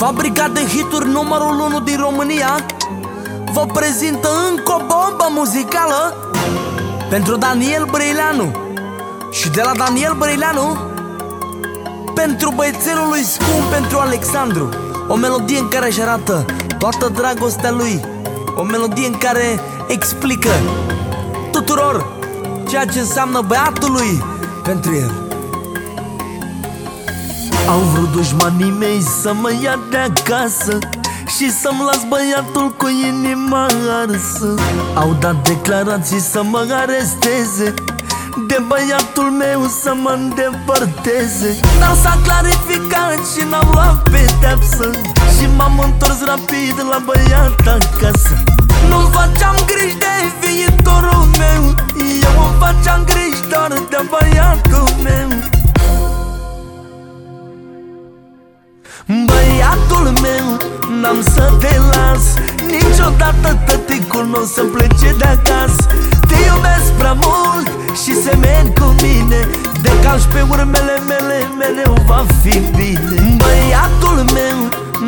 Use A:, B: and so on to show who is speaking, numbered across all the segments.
A: Fabrica de hituri numărul 1 din România Vă prezintă încă o bombă muzicală Pentru Daniel Brăileanu Și de la Daniel Brăileanu Pentru băiețelul lui scump, pentru Alexandru. O melodie în care își arată toată dragostea lui O melodie în care explică tuturor Ceea ce înseamnă băiatul lui pentru el au vrut dușmanii mei să mă ia de acasă Și să-mi las băiatul cu inima arsă. Au dat declarații să mă aresteze De băiatul meu să mă îndepărteze. Dar s-a clarificat și n-am luat pedeapsă Și m-am întors rapid la băiat acasă. Nu-mi faceam griji de n-am să te las. Niciodată tăticul nu o să plece de acasă. Te iubesc prea mult și semeni cu mine. De calci pe urmele mele, mereu va fi bine. Băiatul meu,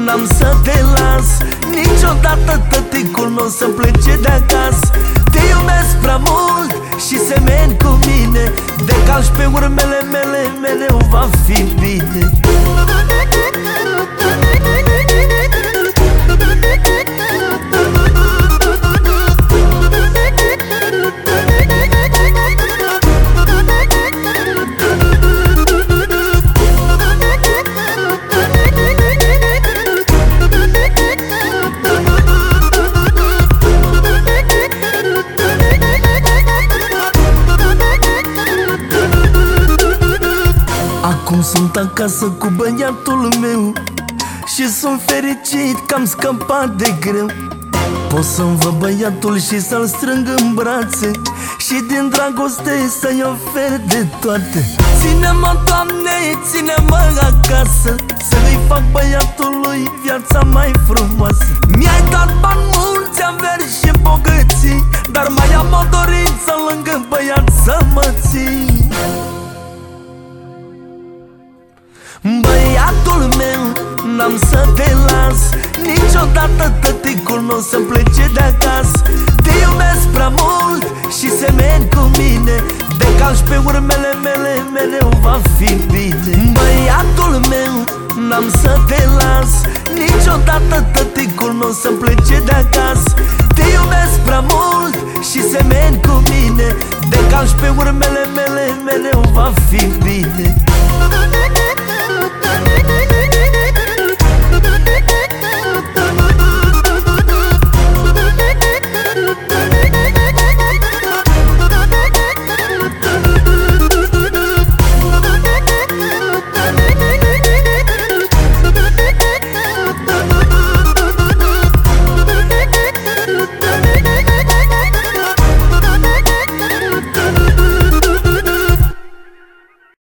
A: n-am să te las. Niciodată tăticul nu o să plece de acasă. Te iubesc prea mult și semeni cu mine. De calci pe urmele mele, mereu va fi bine Acum sunt acasă cu băiatul meu Și sunt fericit că am scăpat de greu Pot să-mi văd băiatul și să-l strâng în brațe Și din dragoste să-i ofer de toate Ține-mă, Doamne, ține-mă acasă Să-i fac băiatului viața mai frumoasă Mi-ai dat bani mulți, averi și bogății Dar mai am o dorință lângă băiat să mă ții Băiatul meu, n-am să te las. Niciodată tăticul nu o să plece de acasă. Te iubesc prea mult și semeni cu mine. De calci pe urmele mele, mereu va fi bine. Băiatul meu, n-am să te las. Niciodată tăticul nu o să plece de acasă. Te iubesc prea mult și semeni cu mine. De calci pe urmele mele, mereu va fi bine mutlu